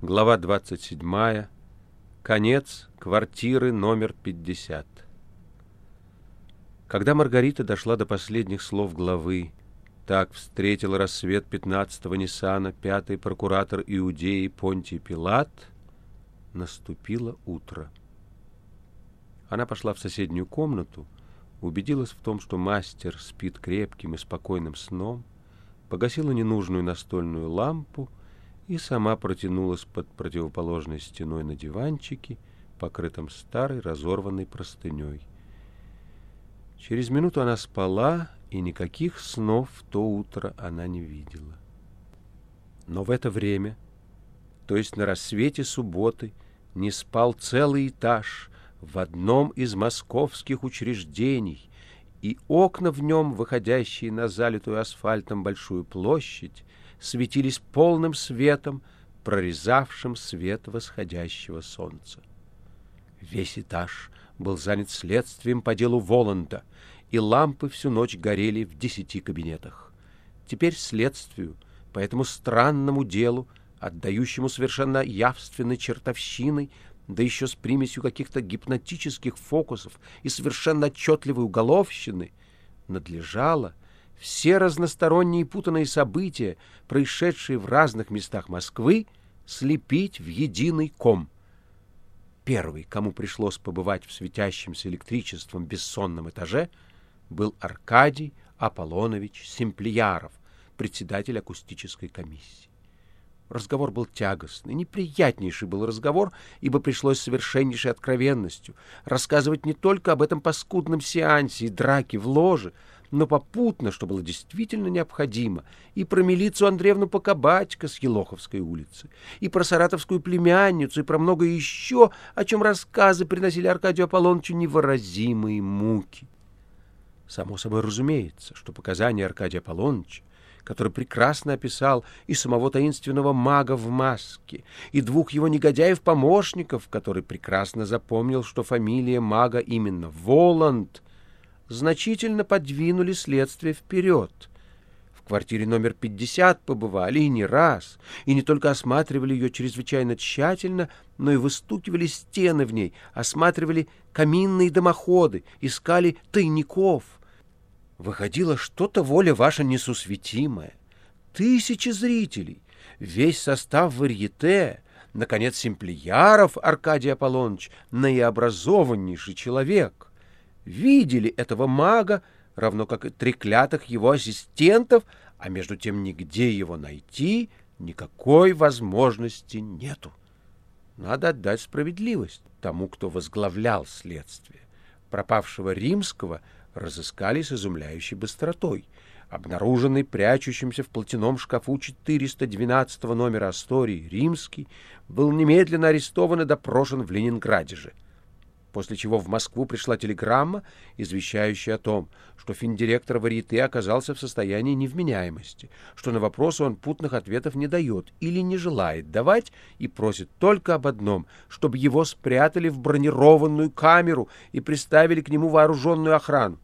Глава 27. Конец квартиры номер 50. Когда Маргарита дошла до последних слов главы «Так встретил рассвет пятнадцатого Ниссана пятый прокуратор Иудеи Понтий Пилат», наступило утро. Она пошла в соседнюю комнату, убедилась в том, что мастер спит крепким и спокойным сном, погасила ненужную настольную лампу и сама протянулась под противоположной стеной на диванчике, покрытом старой разорванной простыней. Через минуту она спала, и никаких снов в то утро она не видела. Но в это время, то есть на рассвете субботы, не спал целый этаж в одном из московских учреждений, и окна в нем, выходящие на залитую асфальтом большую площадь, светились полным светом, прорезавшим свет восходящего солнца. Весь этаж был занят следствием по делу Воланда, и лампы всю ночь горели в десяти кабинетах. Теперь следствию, по этому странному делу, отдающему совершенно явственной чертовщиной, да еще с примесью каких-то гипнотических фокусов и совершенно отчетливой уголовщины, надлежало — все разносторонние путанные события, происшедшие в разных местах Москвы, слепить в единый ком. Первый, кому пришлось побывать в светящемся электричеством бессонном этаже, был Аркадий Аполлонович Семплияров, председатель акустической комиссии. Разговор был тягостный, неприятнейший был разговор, ибо пришлось совершеннейшей откровенностью рассказывать не только об этом паскудном сеансе и драке в ложе, но попутно, что было действительно необходимо, и про милицию Андреевну Покабатько с Елоховской улицы, и про саратовскую племянницу, и про многое еще, о чем рассказы приносили Аркадию Аполлоновичу невыразимые муки. Само собой разумеется, что показания Аркадия Аполлоновича, который прекрасно описал и самого таинственного мага в маске, и двух его негодяев-помощников, который прекрасно запомнил, что фамилия мага именно Воланд — значительно подвинули следствие вперед. В квартире номер 50 побывали и не раз, и не только осматривали ее чрезвычайно тщательно, но и выстукивали стены в ней, осматривали каминные дымоходы, искали тайников. Выходило что-то воля ваша несусветимая. Тысячи зрителей, весь состав варьете, наконец, Семплияров Аркадий Аполлоныч, наиобразованнейший человек видели этого мага, равно как и треклятых его ассистентов, а между тем нигде его найти никакой возможности нету. Надо отдать справедливость тому, кто возглавлял следствие. Пропавшего римского разыскали с изумляющей быстротой. Обнаруженный прячущимся в платяном шкафу 412 номера Астории римский был немедленно арестован и допрошен в Ленинграде же после чего в Москву пришла телеграмма, извещающая о том, что финдиректор Варьете оказался в состоянии невменяемости, что на вопросы он путных ответов не дает или не желает давать и просит только об одном, чтобы его спрятали в бронированную камеру и приставили к нему вооруженную охрану.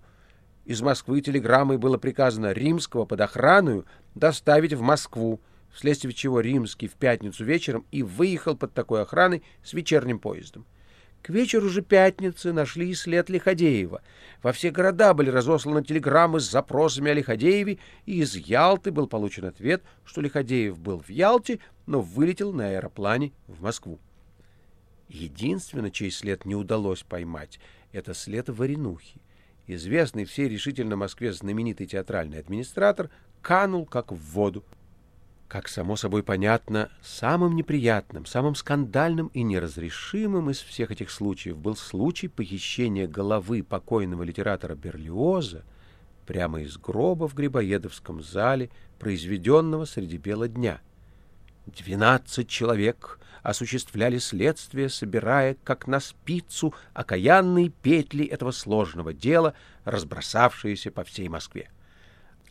Из Москвы телеграммой было приказано Римского под охрану доставить в Москву, вследствие чего Римский в пятницу вечером и выехал под такой охраной с вечерним поездом. К вечеру же пятницы нашли след Лиходеева. Во все города были разосланы телеграммы с запросами о Лиходееве, и из Ялты был получен ответ, что Лиходеев был в Ялте, но вылетел на аэроплане в Москву. Единственное, чей след не удалось поймать, это след Варенухи. Известный всей решительно Москве знаменитый театральный администратор канул как в воду. Как само собой понятно, самым неприятным, самым скандальным и неразрешимым из всех этих случаев был случай похищения головы покойного литератора Берлиоза прямо из гроба в Грибоедовском зале, произведенного среди бела дня. Двенадцать человек осуществляли следствие, собирая, как на спицу, окаянные петли этого сложного дела, разбросавшиеся по всей Москве.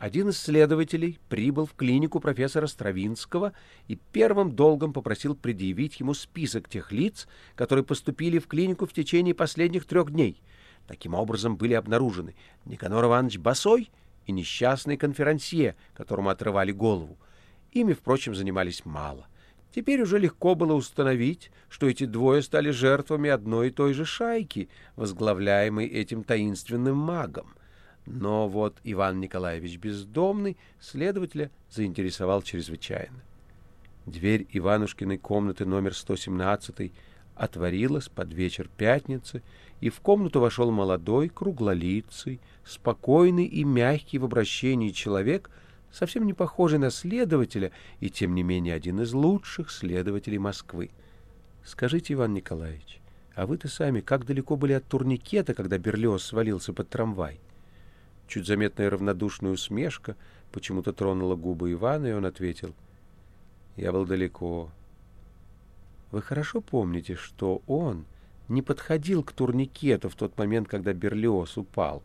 Один из следователей прибыл в клинику профессора Стравинского и первым долгом попросил предъявить ему список тех лиц, которые поступили в клинику в течение последних трех дней. Таким образом были обнаружены Никанор Иванович Басой и несчастный конферансье, которому отрывали голову. Ими, впрочем, занимались мало. Теперь уже легко было установить, что эти двое стали жертвами одной и той же шайки, возглавляемой этим таинственным магом. Но вот Иван Николаевич Бездомный следователя заинтересовал чрезвычайно. Дверь Иванушкиной комнаты номер 117 отворилась под вечер пятницы, и в комнату вошел молодой, круглолицый, спокойный и мягкий в обращении человек, совсем не похожий на следователя и, тем не менее, один из лучших следователей Москвы. Скажите, Иван Николаевич, а вы-то сами как далеко были от турникета, когда Берлиоз свалился под трамвай? Чуть заметная равнодушная усмешка почему-то тронула губы Ивана, и он ответил, «Я был далеко». Вы хорошо помните, что он не подходил к турникету в тот момент, когда Берлиоз упал?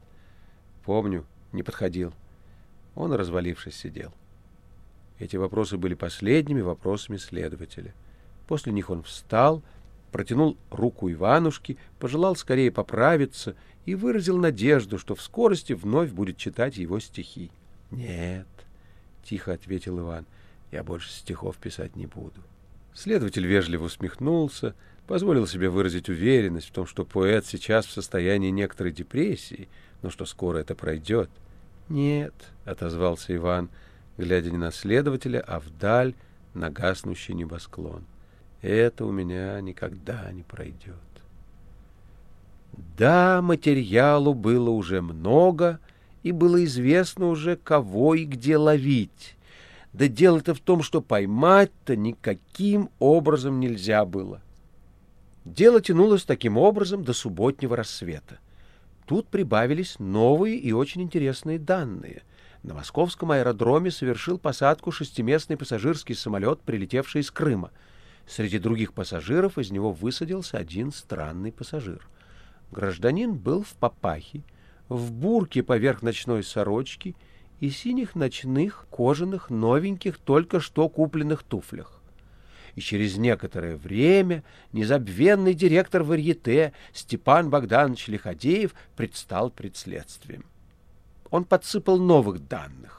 Помню, не подходил. Он, развалившись, сидел. Эти вопросы были последними вопросами следователя. После них он встал, протянул руку Иванушке, пожелал скорее поправиться и выразил надежду, что в скорости вновь будет читать его стихи. «Нет», — тихо ответил Иван, — «я больше стихов писать не буду». Следователь вежливо усмехнулся, позволил себе выразить уверенность в том, что поэт сейчас в состоянии некоторой депрессии, но что скоро это пройдет. «Нет», — отозвался Иван, глядя не на следователя, а вдаль на гаснущий небосклон. «Это у меня никогда не пройдет». Да, материалу было уже много, и было известно уже, кого и где ловить. Да дело-то в том, что поймать-то никаким образом нельзя было. Дело тянулось таким образом до субботнего рассвета. Тут прибавились новые и очень интересные данные. На московском аэродроме совершил посадку шестиместный пассажирский самолет, прилетевший из Крыма. Среди других пассажиров из него высадился один странный пассажир. Гражданин был в папахе, в бурке поверх ночной сорочки и синих ночных кожаных новеньких только что купленных туфлях и через некоторое время незабвенный директор Варьете Степан Богданович Лиходеев предстал пред следствием. Он подсыпал новых данных.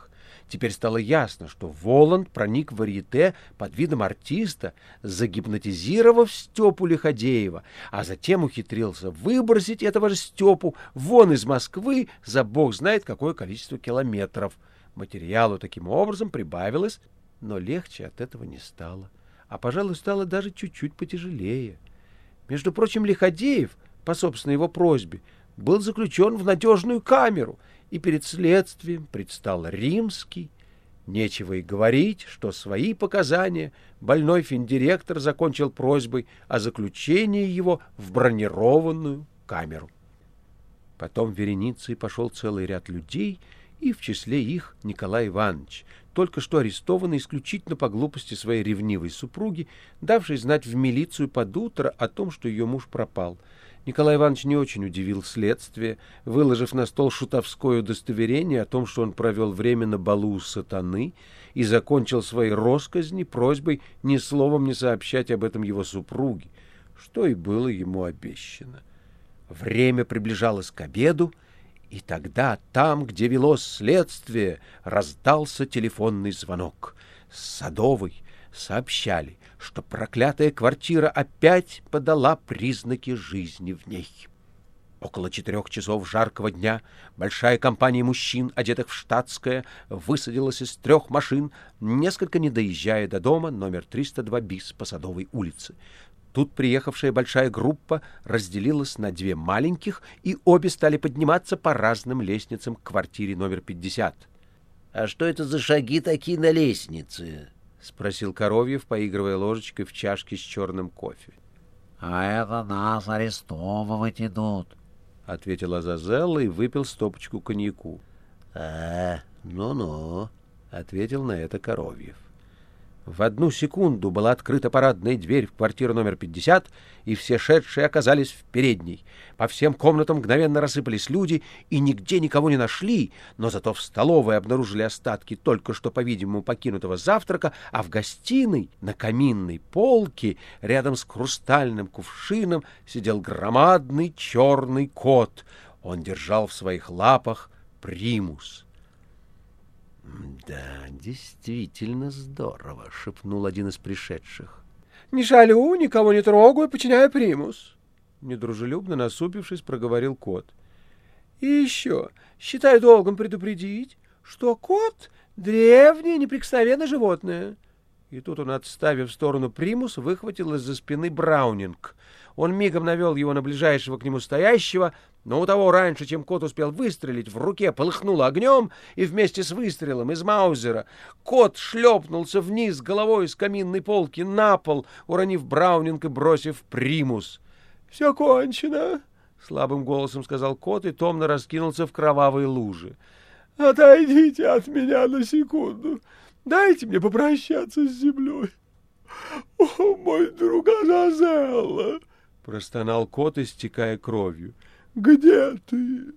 Теперь стало ясно, что Воланд проник в Варьете под видом артиста, загипнотизировав Степу Лиходеева, а затем ухитрился выбросить этого же Степу вон из Москвы за бог знает какое количество километров. Материалу таким образом прибавилось, но легче от этого не стало а, пожалуй, стало даже чуть-чуть потяжелее. Между прочим, Лиходеев, по собственной его просьбе, был заключен в надежную камеру, и перед следствием предстал римский. Нечего и говорить, что свои показания больной финдиректор закончил просьбой о заключении его в бронированную камеру. Потом вереницей пошел целый ряд людей, и в числе их Николай Иванович, только что арестованный исключительно по глупости своей ревнивой супруги, давшей знать в милицию под утро о том, что ее муж пропал. Николай Иванович не очень удивил следствие, выложив на стол шутовское удостоверение о том, что он провел время на балу у сатаны и закончил свои росказни просьбой ни словом не сообщать об этом его супруге, что и было ему обещано. Время приближалось к обеду, и тогда там, где велось следствие, раздался телефонный звонок. С Садовой сообщали, что проклятая квартира опять подала признаки жизни в ней. Около четырех часов жаркого дня большая компания мужчин, одетых в штатское, высадилась из трех машин, несколько не доезжая до дома номер 302 БИС по Садовой улице. Тут приехавшая большая группа разделилась на две маленьких, и обе стали подниматься по разным лестницам к квартире номер 50. — А что это за шаги такие на лестнице? — спросил Коровьев, поигрывая ложечкой в чашке с черным кофе. — А это нас арестовывать идут, — ответил Азазелла и выпил стопочку коньяку. — А, ну-ну, — ответил на это Коровьев. В одну секунду была открыта парадная дверь в квартиру номер 50, и все шедшие оказались в передней. По всем комнатам мгновенно рассыпались люди, и нигде никого не нашли, но зато в столовой обнаружили остатки только что, по-видимому, покинутого завтрака, а в гостиной на каминной полке рядом с хрустальным кувшином сидел громадный черный кот. Он держал в своих лапах примус. «Да, действительно здорово», — шепнул один из пришедших. Не шалю, никого не трогаю, подчиняю примус. Недружелюбно насупившись, проговорил кот. И еще, считаю долгом предупредить, что кот — древнее неприкосновенное животное. И тут он, отставив в сторону примус, выхватил из-за спины Браунинг. Он мигом навел его на ближайшего к нему стоящего, но у того раньше, чем кот успел выстрелить, в руке полыхнуло огнем, и вместе с выстрелом из Маузера кот шлепнулся вниз головой с каминной полки на пол, уронив Браунинг и бросив примус. — Все кончено, — слабым голосом сказал кот и томно раскинулся в кровавой луже. — Отойдите от меня на секунду. Дайте мне попрощаться с землей. — О, мой друг Азазелла! — простонал кот, истекая кровью. — Где ты?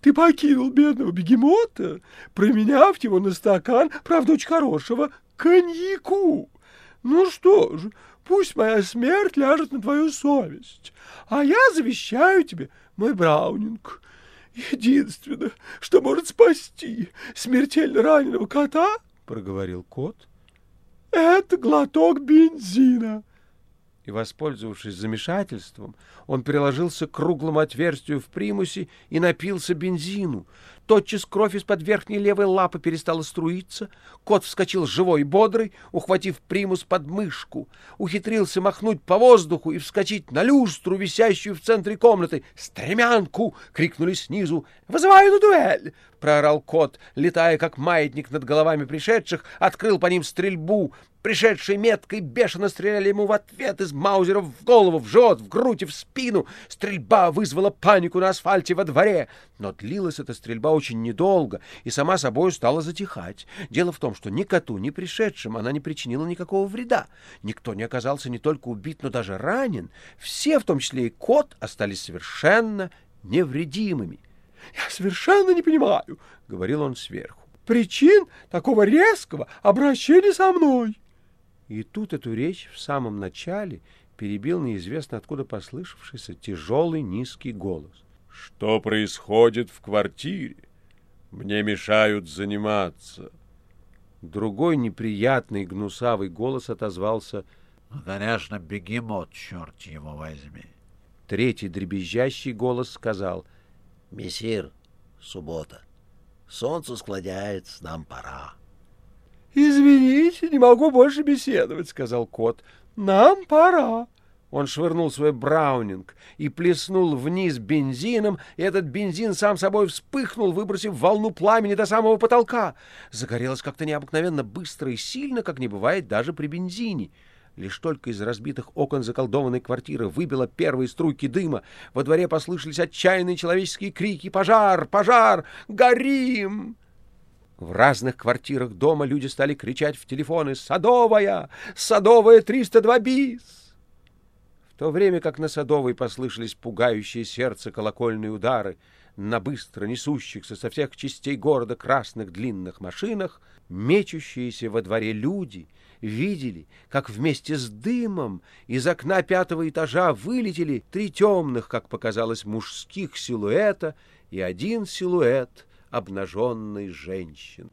Ты покинул бедного бегемота, променяв его на стакан, правда, очень хорошего, коньяку. Ну что же, пусть моя смерть ляжет на твою совесть, а я завещаю тебе мой браунинг. Единственное, что может спасти смертельно раненого кота, — проговорил кот, — это глоток бензина и, воспользовавшись замешательством, он приложился к круглому отверстию в примусе и напился бензину. Тотчас кровь из-под верхней левой лапы перестала струиться, кот вскочил живой и бодрый, ухватив примус под мышку, ухитрился махнуть по воздуху и вскочить на люстру, висящую в центре комнаты. «Стремянку!» — крикнули снизу. «Вызываю на дуэль!» — проорал кот, летая как маятник над головами пришедших, открыл по ним стрельбу. Пришедшие меткой бешено стреляли ему в ответ из маузеров в голову, в живот, в грудь и в спину. Стрельба вызвала панику на асфальте во дворе. Но длилась эта стрельба очень недолго и сама собой стала затихать. Дело в том, что ни коту, ни пришедшим она не причинила никакого вреда. Никто не оказался не только убит, но даже ранен. Все, в том числе и кот, остались совершенно невредимыми. «Я совершенно не понимаю», — говорил он сверху, — «причин такого резкого обращения со мной». И тут эту речь в самом начале перебил неизвестно откуда послышавшийся тяжелый низкий голос. «Что происходит в квартире? Мне мешают заниматься». Другой неприятный гнусавый голос отозвался «Ну, конечно, бегемот, черт его возьми». Третий дребезжащий голос сказал — Мессир, суббота. Солнце склоняется, нам пора. — Извините, не могу больше беседовать, — сказал кот. — Нам пора. Он швырнул свой браунинг и плеснул вниз бензином, и этот бензин сам собой вспыхнул, выбросив волну пламени до самого потолка. Загорелось как-то необыкновенно быстро и сильно, как не бывает даже при бензине. Лишь только из разбитых окон заколдованной квартиры выбило первые струйки дыма. Во дворе послышались отчаянные человеческие крики «Пожар! Пожар! Горим!» В разных квартирах дома люди стали кричать в телефоны «Садовая! Садовая 302 бис!» То время как на Садовой послышались пугающие сердце колокольные удары, на быстро несущихся со всех частей города красных длинных машинах, мечущиеся во дворе люди — видели, как вместе с дымом из окна пятого этажа вылетели три темных, как показалось, мужских силуэта и один силуэт обнаженной женщины.